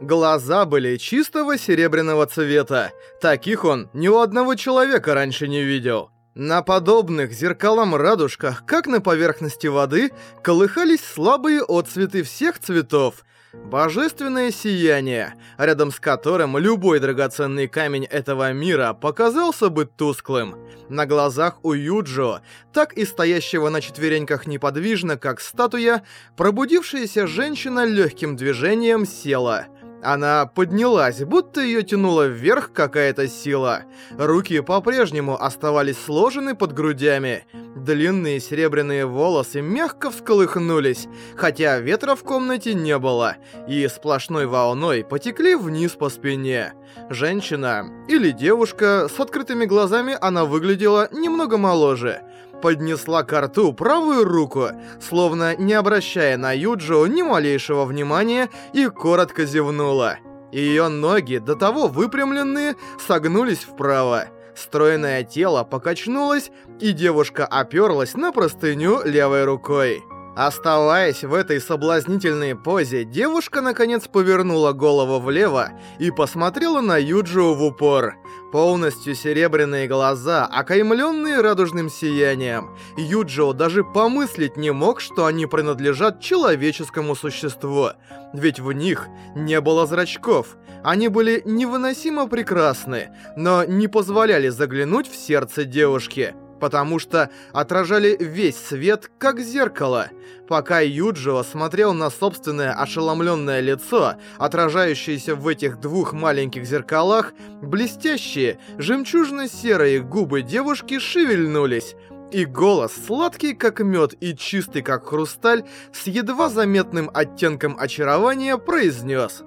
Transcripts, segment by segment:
Глаза были чистого серебряного цвета. Таких он ни у одного человека раньше не видел. На подобных зеркалам радужках, как на поверхности воды, колыхались слабые отцветы всех цветов. Божественное сияние, рядом с которым любой драгоценный камень этого мира показался бы тусклым. На глазах у Юджо, так и стоящего на четвереньках неподвижно, как статуя, пробудившаяся женщина легким движением села — она поднялась, будто ее тянула вверх какая-то сила. Руки по-прежнему оставались сложены под грудями. Длинные серебряные волосы мягко всколыхнулись, хотя ветра в комнате не было, и сплошной волной потекли вниз по спине. Женщина или девушка с открытыми глазами она выглядела немного моложе поднесла к рту правую руку, словно не обращая на Юджио ни малейшего внимания, и коротко зевнула. Ее ноги, до того выпрямленные, согнулись вправо. Стройное тело покачнулось, и девушка оперлась на простыню левой рукой. Оставаясь в этой соблазнительной позе, девушка наконец повернула голову влево и посмотрела на Юджио в упор. Полностью серебряные глаза, окаймленные радужным сиянием. Юджио даже помыслить не мог, что они принадлежат человеческому существу. Ведь в них не было зрачков. Они были невыносимо прекрасны, но не позволяли заглянуть в сердце девушки потому что отражали весь свет, как зеркало. Пока Юджио смотрел на собственное ошеломленное лицо, отражающееся в этих двух маленьких зеркалах, блестящие, жемчужно-серые губы девушки шевельнулись, и голос, сладкий как мед и чистый как хрусталь, с едва заметным оттенком очарования произнес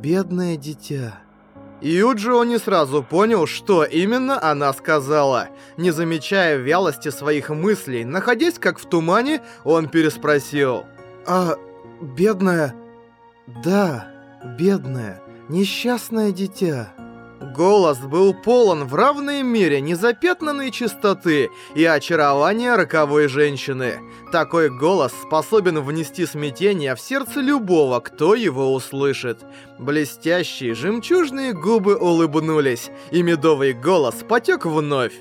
«Бедное дитя». Юджио не сразу понял, что именно она сказала. Не замечая вялости своих мыслей, находясь как в тумане, он переспросил. «А, бедная...» «Да, бедная, несчастное дитя». Голос был полон в равной мере незапятнанной чистоты и очарования роковой женщины. Такой голос способен внести смятение в сердце любого, кто его услышит. Блестящие жемчужные губы улыбнулись, и медовый голос потек вновь.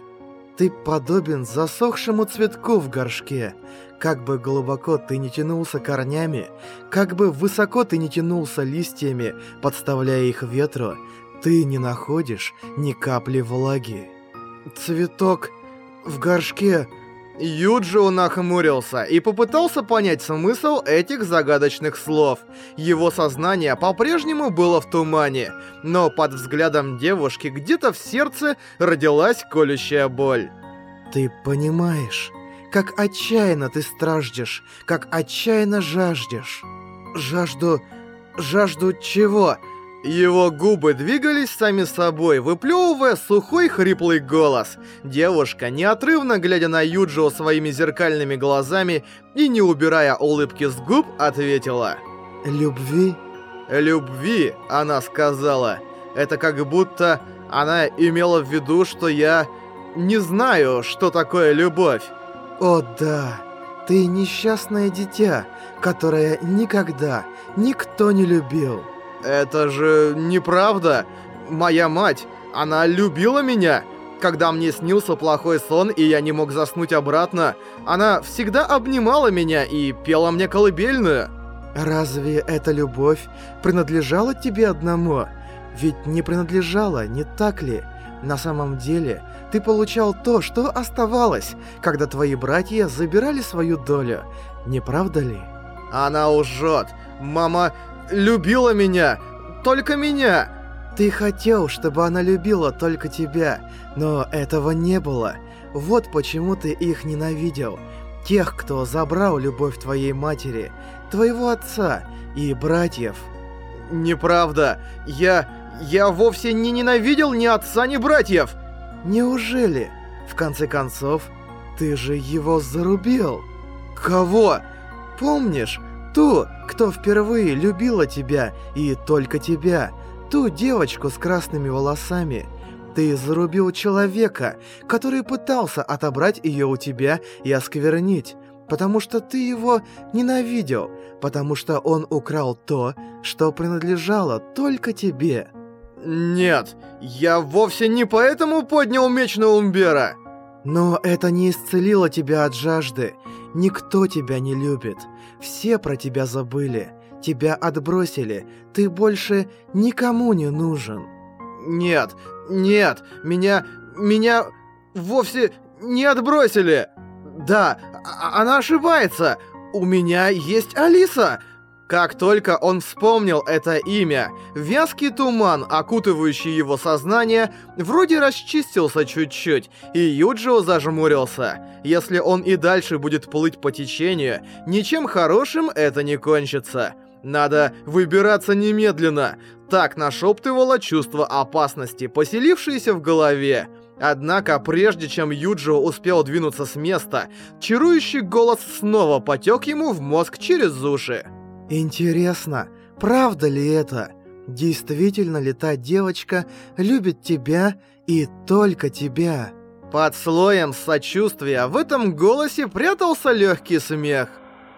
«Ты подобен засохшему цветку в горшке. Как бы глубоко ты не тянулся корнями, как бы высоко ты не тянулся листьями, подставляя их ветру, ты не находишь ни капли влаги. Цветок в горшке... Юджио нахмурился и попытался понять смысл этих загадочных слов. Его сознание по-прежнему было в тумане, но под взглядом девушки где-то в сердце родилась колющая боль. «Ты понимаешь, как отчаянно ты страждешь, как отчаянно жаждешь. Жажду... жажду чего?» Его губы двигались сами собой, выплевывая сухой хриплый голос. Девушка, неотрывно глядя на Юджио своими зеркальными глазами и не убирая улыбки с губ, ответила. «Любви?» «Любви», она сказала. Это как будто она имела в виду, что я не знаю, что такое любовь. «О да, ты несчастное дитя, которое никогда никто не любил». «Это же неправда. Моя мать, она любила меня. Когда мне снился плохой сон, и я не мог заснуть обратно, она всегда обнимала меня и пела мне колыбельную». «Разве эта любовь принадлежала тебе одному? Ведь не принадлежала, не так ли? На самом деле, ты получал то, что оставалось, когда твои братья забирали свою долю, не правда ли?» «Она лжет. Мама любила меня, только меня. Ты хотел, чтобы она любила только тебя, но этого не было. Вот почему ты их ненавидел. Тех, кто забрал любовь твоей матери, твоего отца и братьев. Неправда. Я... я вовсе не ненавидел ни отца, ни братьев. Неужели? В конце концов, ты же его зарубил. Кого? Помнишь, Ту, кто впервые любила тебя и только тебя. Ту девочку с красными волосами. Ты зарубил человека, который пытался отобрать ее у тебя и осквернить. потому что ты его ненавидел, потому что он украл то, что принадлежало только тебе. Нет, я вовсе не поэтому поднял меч на Умбера. Но это не исцелило тебя от жажды. Никто тебя не любит. Все про тебя забыли. Тебя отбросили. Ты больше никому не нужен. Нет, нет, меня... меня вовсе не отбросили. Да, а, она ошибается. У меня есть Алиса. Как только он вспомнил это имя, вязкий туман, окутывающий его сознание, вроде расчистился чуть-чуть, и Юджио зажмурился. Если он и дальше будет плыть по течению, ничем хорошим это не кончится. Надо выбираться немедленно. Так нашептывало чувство опасности, поселившееся в голове. Однако, прежде чем Юджио успел двинуться с места, чарующий голос снова потек ему в мозг через уши. Интересно, правда ли это? Действительно ли та девочка любит тебя и только тебя? Под слоем сочувствия в этом голосе прятался легкий смех.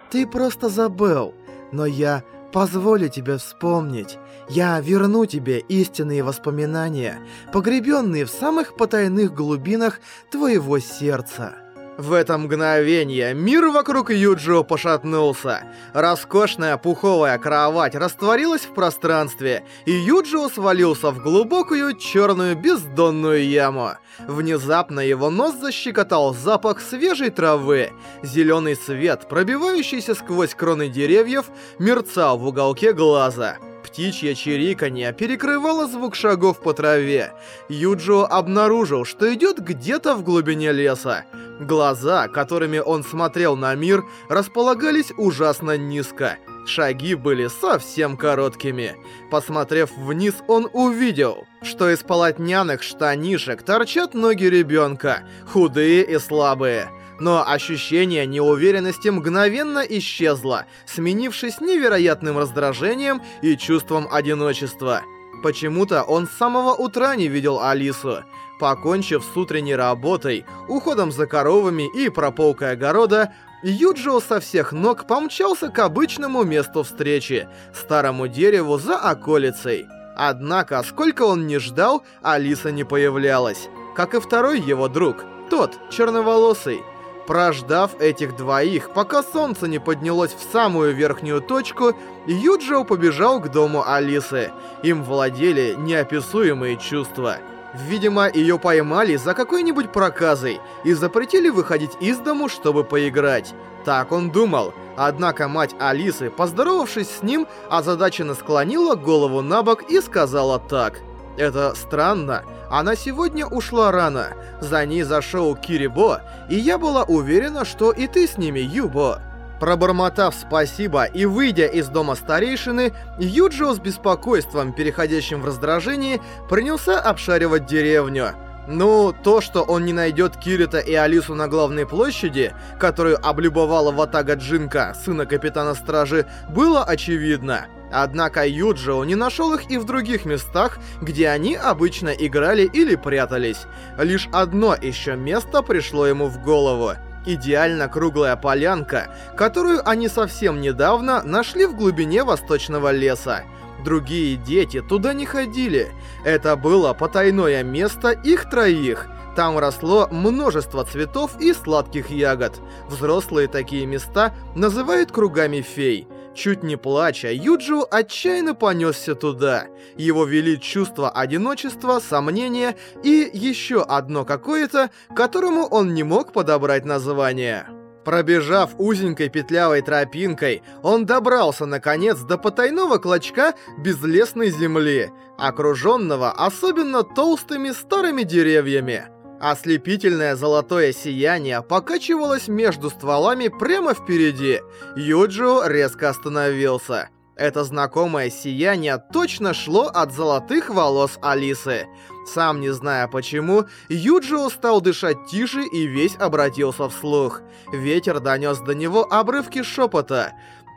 Ты просто забыл, но я позволю тебе вспомнить. Я верну тебе истинные воспоминания, погребенные в самых потайных глубинах твоего сердца. В это мгновение мир вокруг Юджио пошатнулся. Роскошная пуховая кровать растворилась в пространстве, и Юджио свалился в глубокую черную бездонную яму. Внезапно его нос защекотал запах свежей травы. Зеленый свет, пробивающийся сквозь кроны деревьев, мерцал в уголке глаза. Птичье чириканье перекрывало звук шагов по траве. Юджио обнаружил, что идет где-то в глубине леса. Глаза, которыми он смотрел на мир, располагались ужасно низко. Шаги были совсем короткими. Посмотрев вниз, он увидел, что из полотняных штанишек торчат ноги ребенка, худые и слабые. Но ощущение неуверенности мгновенно исчезло, сменившись невероятным раздражением и чувством одиночества. Почему-то он с самого утра не видел Алису. Покончив с утренней работой, уходом за коровами и прополкой огорода, Юджио со всех ног помчался к обычному месту встречи, старому дереву за околицей. Однако, сколько он не ждал, Алиса не появлялась. Как и второй его друг, тот, черноволосый. Прождав этих двоих, пока солнце не поднялось в самую верхнюю точку, Юджио побежал к дому Алисы. Им владели неописуемые чувства. Видимо, ее поймали за какой-нибудь проказой и запретили выходить из дому, чтобы поиграть. Так он думал. Однако мать Алисы, поздоровавшись с ним, озадаченно склонила голову на бок и сказала так. «Это странно. Она сегодня ушла рано. За ней зашел Кирибо, и я была уверена, что и ты с ними, Юбо». Пробормотав спасибо и выйдя из дома старейшины, Юджио с беспокойством, переходящим в раздражение, принялся обшаривать деревню. Ну, то, что он не найдет Кирита и Алису на главной площади, которую облюбовала Ватага Джинка, сына капитана стражи, было очевидно. Однако Юджио не нашел их и в других местах, где они обычно играли или прятались. Лишь одно еще место пришло ему в голову — Идеально круглая полянка, которую они совсем недавно нашли в глубине восточного леса. Другие дети туда не ходили. Это было потайное место их троих. Там росло множество цветов и сладких ягод. Взрослые такие места называют кругами фей. Чуть не плача, Юджио отчаянно понесся туда. Его вели чувство одиночества, сомнения и еще одно какое-то, которому он не мог подобрать название. Пробежав узенькой петлявой тропинкой, он добрался, наконец, до потайного клочка безлесной земли, окруженного особенно толстыми старыми деревьями. Ослепительное золотое сияние покачивалось между стволами прямо впереди. Юджио резко остановился. Это знакомое сияние точно шло от золотых волос Алисы. Сам не зная почему, Юджио стал дышать тише и весь обратился вслух. Ветер донес до него обрывки шепота.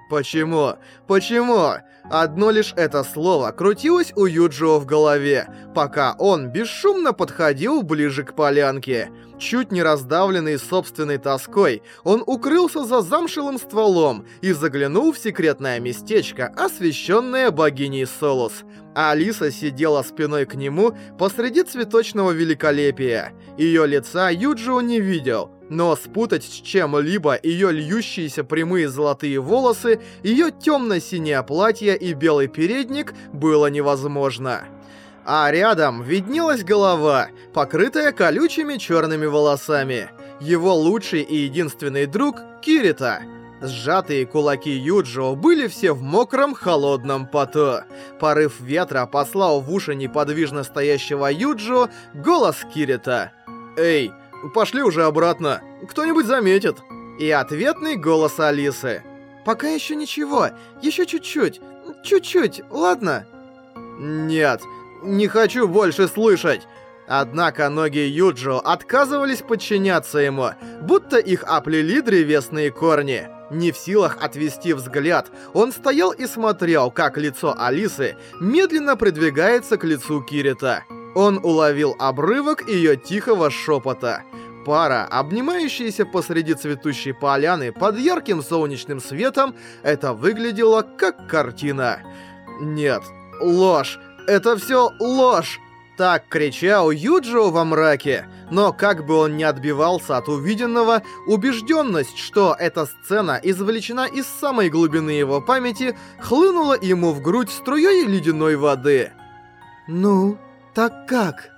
Почему? Почему? Одно лишь это слово крутилось у Юджио в голове, пока он бесшумно подходил ближе к полянке. Чуть не раздавленный собственной тоской, он укрылся за замшелым стволом и заглянул в секретное местечко, освещенное богиней Солус. Алиса сидела спиной к нему посреди цветочного великолепия. Ее лица Юджио не видел, но спутать с чем-либо ее льющиеся прямые золотые волосы, ее темно-синее платье и белый передник было невозможно. А рядом виднелась голова, покрытая колючими черными волосами. Его лучший и единственный друг Кирита. Сжатые кулаки Юджио были все в мокром холодном поту. Порыв ветра послал в уши неподвижно стоящего Юджио голос Кирита. «Эй, Пошли уже обратно. Кто-нибудь заметит. И ответный голос Алисы. Пока еще ничего. Еще чуть-чуть. Чуть-чуть, ладно? Нет, не хочу больше слышать. Однако ноги Юджо отказывались подчиняться ему, будто их оплели древесные корни. Не в силах отвести взгляд, он стоял и смотрел, как лицо Алисы медленно придвигается к лицу Кирита. Он уловил обрывок ее тихого шепота. Пара, обнимающаяся посреди цветущей поляны под ярким солнечным светом, это выглядело как картина. Нет, ложь. Это все ложь. Так кричал Юджио во мраке. Но как бы он ни отбивался от увиденного, убежденность, что эта сцена извлечена из самой глубины его памяти, хлынула ему в грудь струей ледяной воды. «Ну, так как?»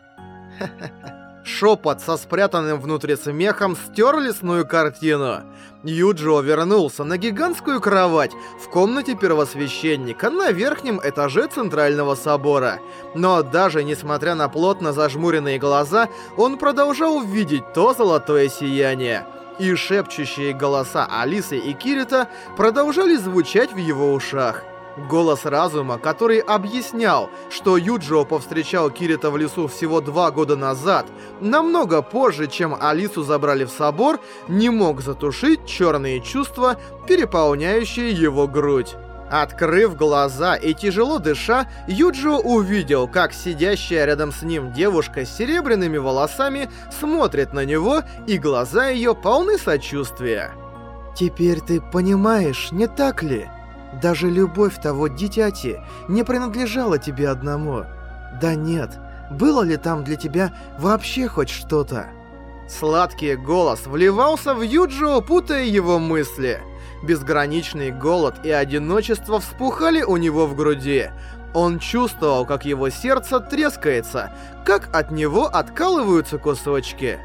Шепот со спрятанным внутри смехом стер лесную картину. Юджио вернулся на гигантскую кровать в комнате первосвященника на верхнем этаже Центрального собора. Но даже несмотря на плотно зажмуренные глаза, он продолжал видеть то золотое сияние. И шепчущие голоса Алисы и Кирита продолжали звучать в его ушах. Голос разума, который объяснял, что Юджио повстречал Кирита в лесу всего два года назад, намного позже, чем Алису забрали в собор, не мог затушить черные чувства, переполняющие его грудь. Открыв глаза и тяжело дыша, Юджио увидел, как сидящая рядом с ним девушка с серебряными волосами смотрит на него, и глаза ее полны сочувствия. «Теперь ты понимаешь, не так ли?» Даже любовь того дитяти не принадлежала тебе одному. Да нет, было ли там для тебя вообще хоть что-то? Сладкий голос вливался в Юджио, путая его мысли. Безграничный голод и одиночество вспухали у него в груди. Он чувствовал, как его сердце трескается, как от него откалываются кусочки.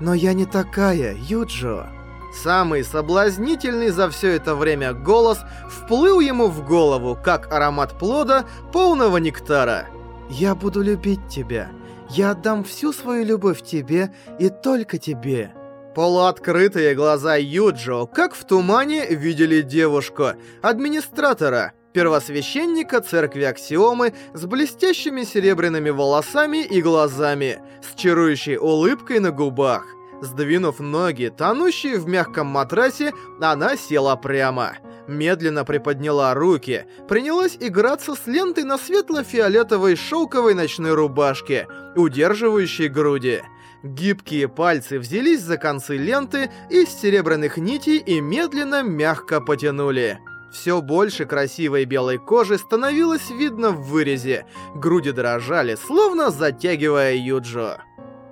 «Но я не такая, Юджио». Самый соблазнительный за все это время голос вплыл ему в голову, как аромат плода, полного нектара. «Я буду любить тебя. Я отдам всю свою любовь тебе и только тебе». Полуоткрытые глаза Юджо, как в тумане, видели девушку, администратора, первосвященника церкви Аксиомы с блестящими серебряными волосами и глазами, с чарующей улыбкой на губах. Сдвинув ноги, тонущие в мягком матрасе, она села прямо. Медленно приподняла руки, принялась играться с лентой на светло-фиолетовой шелковой ночной рубашке, удерживающей груди. Гибкие пальцы взялись за концы ленты из серебряных нитей и медленно мягко потянули. Все больше красивой белой кожи становилось видно в вырезе. Груди дрожали, словно затягивая Юджо.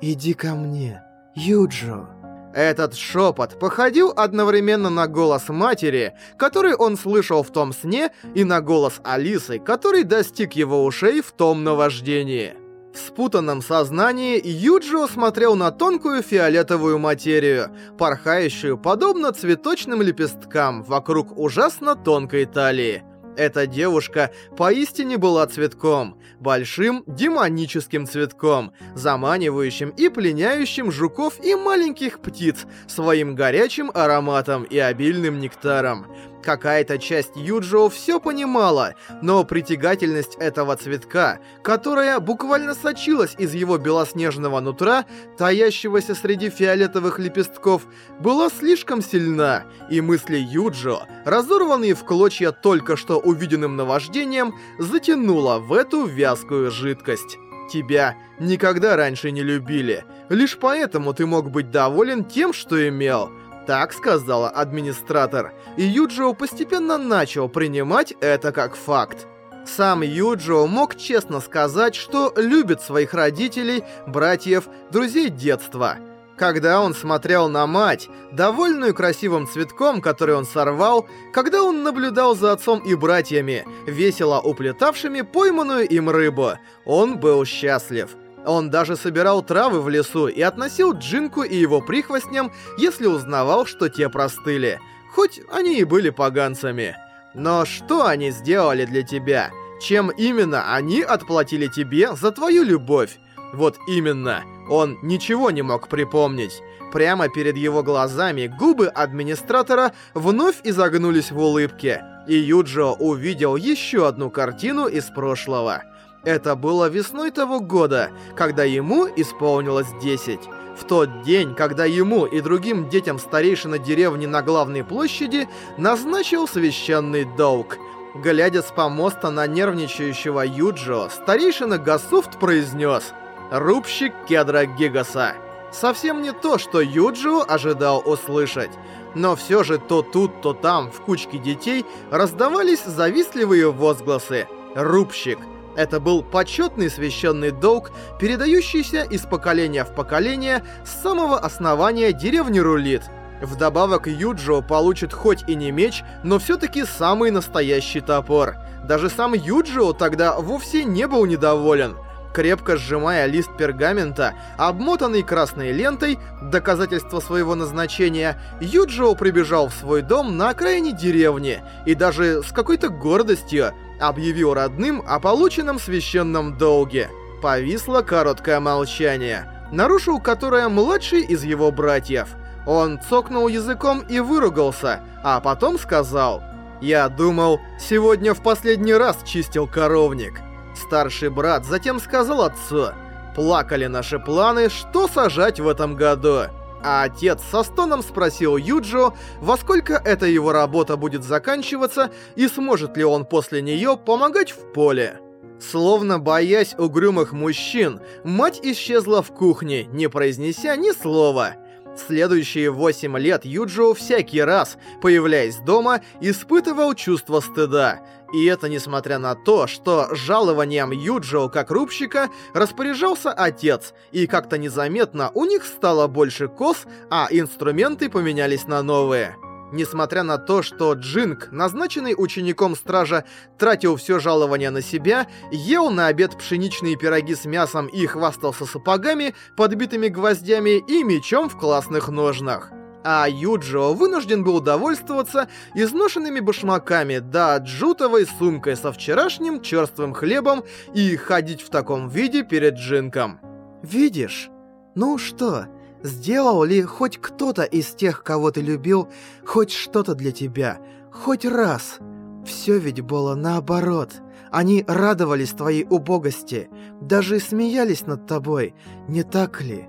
«Иди ко мне», Юджо. Этот шепот походил одновременно на голос матери, который он слышал в том сне, и на голос Алисы, который достиг его ушей в том наваждении. В спутанном сознании Юджио смотрел на тонкую фиолетовую материю, порхающую подобно цветочным лепесткам вокруг ужасно тонкой талии. Эта девушка поистине была цветком, большим демоническим цветком, заманивающим и пленяющим жуков и маленьких птиц своим горячим ароматом и обильным нектаром. Какая-то часть Юджио все понимала, но притягательность этого цветка, которая буквально сочилась из его белоснежного нутра, таящегося среди фиолетовых лепестков, была слишком сильна, и мысли Юджио, разорванные в клочья только что увиденным наваждением, затянула в эту вязкую жидкость. Тебя никогда раньше не любили, лишь поэтому ты мог быть доволен тем, что имел — так сказала администратор, и Юджио постепенно начал принимать это как факт. Сам Юджио мог честно сказать, что любит своих родителей, братьев, друзей детства. Когда он смотрел на мать, довольную красивым цветком, который он сорвал, когда он наблюдал за отцом и братьями, весело уплетавшими пойманную им рыбу, он был счастлив. Он даже собирал травы в лесу и относил Джинку и его прихвостням, если узнавал, что те простыли. Хоть они и были поганцами. Но что они сделали для тебя? Чем именно они отплатили тебе за твою любовь? Вот именно, он ничего не мог припомнить. Прямо перед его глазами губы администратора вновь изогнулись в улыбке, и Юджио увидел еще одну картину из прошлого — это было весной того года, когда ему исполнилось 10. В тот день, когда ему и другим детям старейшина деревни на главной площади назначил священный долг. Глядя с помоста на нервничающего Юджио, старейшина Гасуфт произнес «Рубщик кедра Гигаса». Совсем не то, что Юджио ожидал услышать. Но все же то тут, то там, в кучке детей, раздавались завистливые возгласы «Рубщик». Это был почетный священный долг, передающийся из поколения в поколение с самого основания деревни Рулит. Вдобавок Юджио получит хоть и не меч, но все-таки самый настоящий топор. Даже сам Юджио тогда вовсе не был недоволен. Крепко сжимая лист пергамента, обмотанный красной лентой, доказательство своего назначения, Юджио прибежал в свой дом на окраине деревни и даже с какой-то гордостью объявил родным о полученном священном долге. Повисло короткое молчание, нарушил которое младший из его братьев. Он цокнул языком и выругался, а потом сказал... «Я думал, сегодня в последний раз чистил коровник». Старший брат затем сказал отцу, «Плакали наши планы, что сажать в этом году?» а отец со стоном спросил Юджио, во сколько эта его работа будет заканчиваться и сможет ли он после нее помогать в поле. Словно боясь угрюмых мужчин, мать исчезла в кухне, не произнеся ни слова. Следующие восемь лет Юджио всякий раз, появляясь дома, испытывал чувство стыда — и это несмотря на то, что жалованием Юджио как рубщика распоряжался отец, и как-то незаметно у них стало больше кос, а инструменты поменялись на новые. Несмотря на то, что Джинг, назначенный учеником стража, тратил все жалование на себя, ел на обед пшеничные пироги с мясом и хвастался сапогами, подбитыми гвоздями и мечом в классных ножнах а Юджио вынужден был довольствоваться изношенными башмаками да джутовой сумкой со вчерашним черствым хлебом и ходить в таком виде перед Джинком. «Видишь? Ну что, сделал ли хоть кто-то из тех, кого ты любил, хоть что-то для тебя, хоть раз?» Все ведь было наоборот. Они радовались твоей убогости, даже смеялись над тобой, не так ли?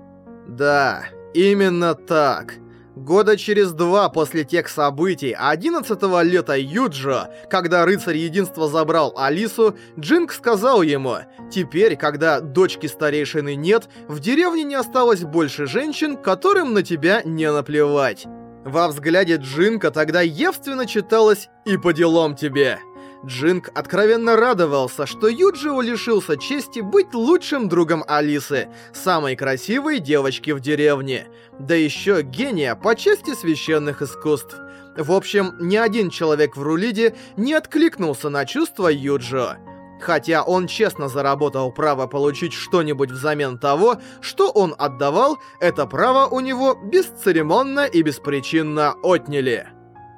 Да, именно так. Года через два после тех событий, 11 лета Юджо, когда рыцарь единства забрал Алису, Джинк сказал ему, «Теперь, когда дочки старейшины нет, в деревне не осталось больше женщин, которым на тебя не наплевать». Во взгляде Джинка тогда явственно читалось «И по делам тебе». Джинг откровенно радовался, что Юджио лишился чести быть лучшим другом Алисы, самой красивой девочки в деревне, да еще гения по части священных искусств. В общем, ни один человек в Рулиде не откликнулся на чувства Юджио. Хотя он честно заработал право получить что-нибудь взамен того, что он отдавал, это право у него бесцеремонно и беспричинно отняли.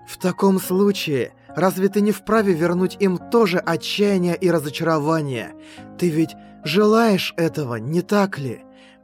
В таком случае, Разве ты не вправе вернуть им тоже отчаяние и разочарование? Ты ведь желаешь этого, не так ли?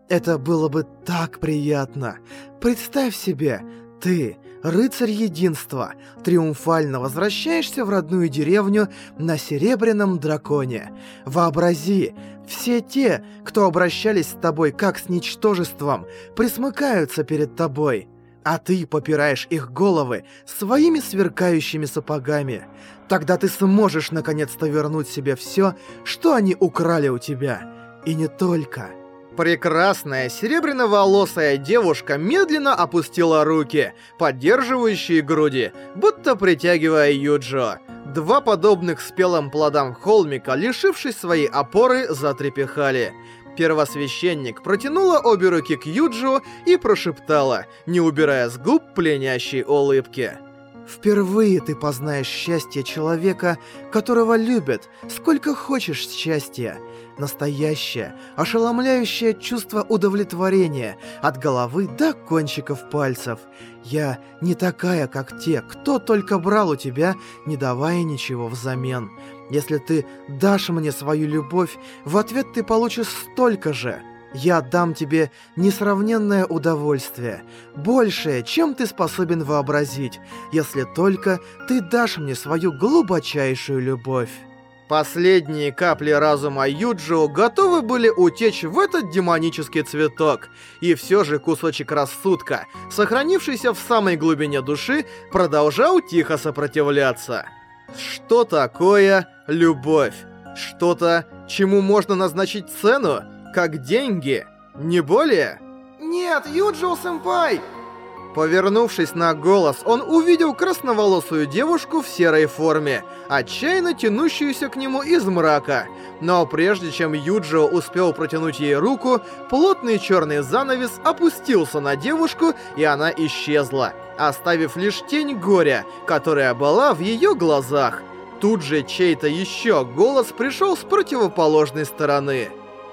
Это было бы так приятно. Представь себе, ты, рыцарь единства, триумфально возвращаешься в родную деревню на серебряном драконе. Вообрази, все те, кто обращались с тобой как с ничтожеством, присмыкаются перед тобой, а ты попираешь их головы своими сверкающими сапогами. Тогда ты сможешь наконец-то вернуть себе все, что они украли у тебя. И не только. Прекрасная серебряноволосая девушка медленно опустила руки, поддерживающие груди, будто притягивая Юджо. Два подобных спелым плодам холмика, лишившись своей опоры, затрепехали. Первосвященник протянула обе руки к Юджо и прошептала, не убирая с губ пленящей улыбки. Впервые ты познаешь счастье человека, которого любят, сколько хочешь счастья. Настоящее, ошеломляющее чувство удовлетворения от головы до кончиков пальцев. Я не такая, как те, кто только брал у тебя, не давая ничего взамен. Если ты дашь мне свою любовь, в ответ ты получишь столько же. Я дам тебе несравненное удовольствие, большее, чем ты способен вообразить, если только ты дашь мне свою глубочайшую любовь. Последние капли разума Юджио готовы были утечь в этот демонический цветок, и все же кусочек рассудка, сохранившийся в самой глубине души, продолжал тихо сопротивляться. Что такое любовь? Что-то, чему можно назначить цену? как деньги, не более? Нет, Юджио-сэмпай! Повернувшись на голос, он увидел красноволосую девушку в серой форме, отчаянно тянущуюся к нему из мрака. Но прежде чем Юджио успел протянуть ей руку, плотный черный занавес опустился на девушку, и она исчезла, оставив лишь тень горя, которая была в ее глазах. Тут же чей-то еще голос пришел с противоположной стороны.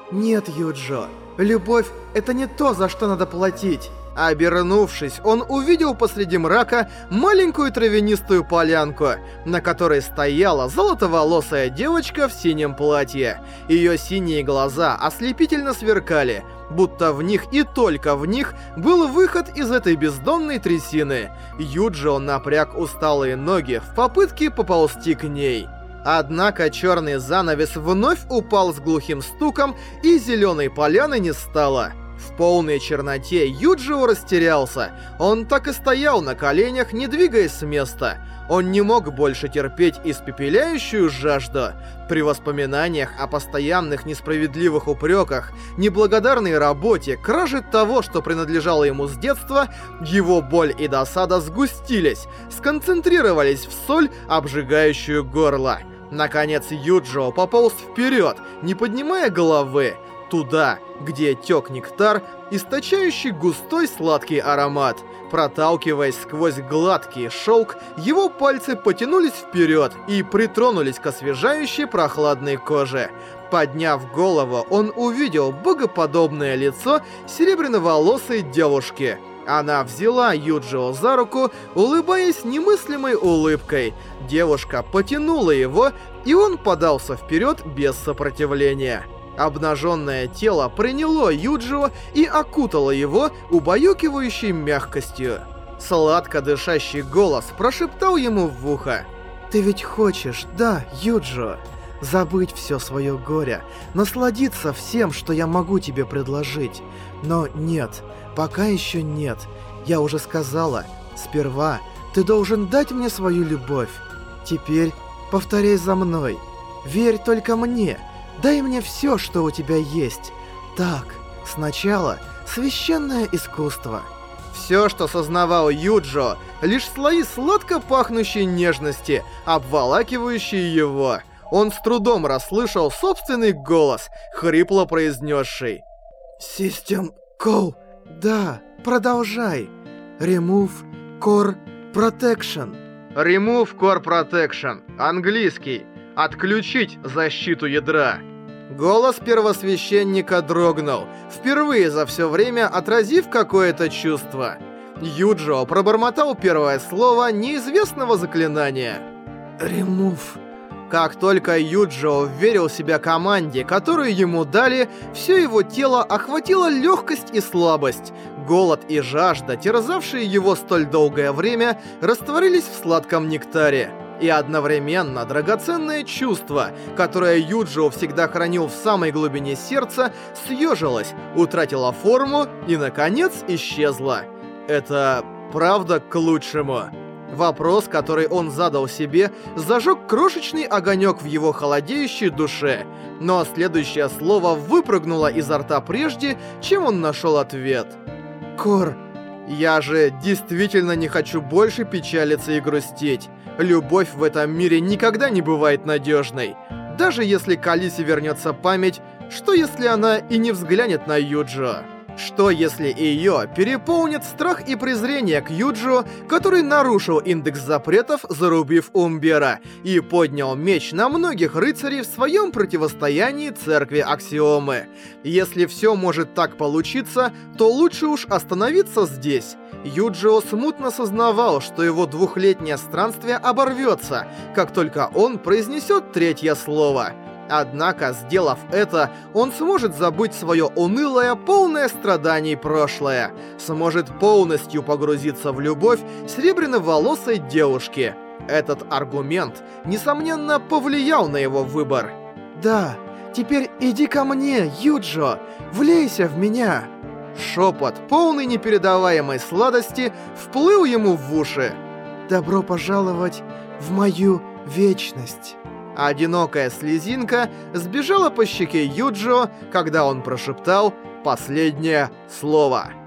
«Нет, Юджо, любовь — это не то, за что надо платить». Обернувшись, он увидел посреди мрака маленькую травянистую полянку, на которой стояла золотоволосая девочка в синем платье. Ее синие глаза ослепительно сверкали, будто в них и только в них был выход из этой бездонной трясины. Юджио напряг усталые ноги в попытке поползти к ней. Однако черный занавес вновь упал с глухим стуком, и зеленой поляны не стало. В полной черноте Юджио растерялся. Он так и стоял на коленях, не двигаясь с места. Он не мог больше терпеть испепеляющую жажду. При воспоминаниях о постоянных несправедливых упреках, неблагодарной работе, краже того, что принадлежало ему с детства, его боль и досада сгустились, сконцентрировались в соль, обжигающую горло. Наконец Юджио пополз вперед, не поднимая головы, туда, где тек нектар, источающий густой сладкий аромат. Проталкиваясь сквозь гладкий шелк, его пальцы потянулись вперед и притронулись к освежающей прохладной коже. Подняв голову, он увидел богоподобное лицо серебряноволосой девушки — она взяла Юджио за руку, улыбаясь немыслимой улыбкой. Девушка потянула его, и он подался вперед без сопротивления. Обнаженное тело приняло Юджио и окутало его убаюкивающей мягкостью. Сладко дышащий голос прошептал ему в ухо. «Ты ведь хочешь, да, Юджио?» забыть все свое горе, насладиться всем, что я могу тебе предложить. Но нет, Пока еще нет. Я уже сказала, сперва ты должен дать мне свою любовь. Теперь повторяй за мной. Верь только мне. Дай мне все, что у тебя есть. Так, сначала священное искусство. Все, что сознавал Юджо, лишь слои сладко пахнущей нежности, обволакивающие его. Он с трудом расслышал собственный голос, хрипло произнесший. «Систем Коу, да, продолжай. Remove Core Protection. Remove Core Protection. Английский. Отключить защиту ядра. Голос первосвященника дрогнул, впервые за все время отразив какое-то чувство. Юджо пробормотал первое слово неизвестного заклинания. Remove как только Юджио верил себя команде, которую ему дали, все его тело охватило легкость и слабость. Голод и жажда, терзавшие его столь долгое время, растворились в сладком нектаре. И одновременно драгоценное чувство, которое Юджио всегда хранил в самой глубине сердца, съежилось, утратило форму и, наконец, исчезло. Это правда к лучшему. Вопрос, который он задал себе, зажег крошечный огонек в его холодеющей душе. Но следующее слово выпрыгнуло изо рта прежде, чем он нашел ответ. «Кор, я же действительно не хочу больше печалиться и грустить. Любовь в этом мире никогда не бывает надежной. Даже если к Алисе вернется память, что если она и не взглянет на Юджио?» Что если ее переполнит страх и презрение к Юджио, который нарушил индекс запретов, зарубив Умбера, и поднял меч на многих рыцарей в своем противостоянии церкви Аксиомы? Если все может так получиться, то лучше уж остановиться здесь. Юджио смутно сознавал, что его двухлетнее странствие оборвется, как только он произнесет третье слово — Однако, сделав это, он сможет забыть свое унылое, полное страданий прошлое, сможет полностью погрузиться в любовь серебряно-волосой девушки. Этот аргумент, несомненно, повлиял на его выбор. «Да, теперь иди ко мне, Юджо, влейся в меня!» Шепот, полный непередаваемой сладости, вплыл ему в уши. «Добро пожаловать в мою вечность!» Одинокая слезинка сбежала по щеке Юджио, когда он прошептал последнее слово.